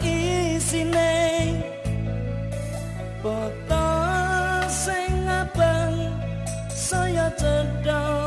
isine. Bota sing abang saya cedak